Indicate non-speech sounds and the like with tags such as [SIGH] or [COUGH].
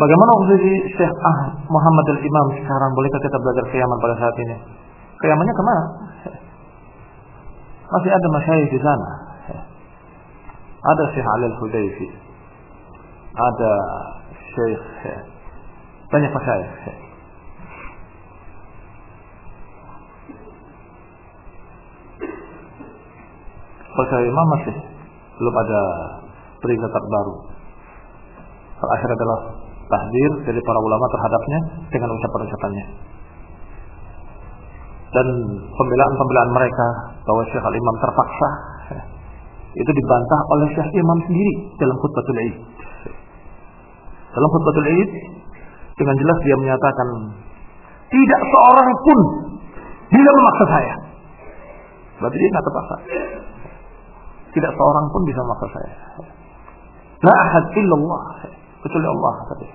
Bagaimana posisi Syekh Ah Muhammad al-Imam sekarang? Bolehkah kita belajar kiamat pada saat ini? Kiamatnya ke mana? [LAUGHS] Masih ada masyayikh di sana. Ada Syekh Ali al-Hudayfi. Ada Syekh banyak masyayikh. Kalau Imam masih belum ada berita terbaru. Terakhir adalah tahdir dari para ulama terhadapnya dengan ucapan-ucapannya. Dan pembelaan-pembelaan mereka bahwa Syekh Al-Imam terpaksa [LAUGHS] itu dibantah oleh Syekh Imam sendiri dalam khutbatul Id. Dalam khutbatul Id dengan jelas dia menyatakan tidak seorang pun bisa memaksa saya. Berarti dia nggak terpaksa. Tidak seorang pun bisa memaksa saya. La ahad illallah قلت له الله حفظك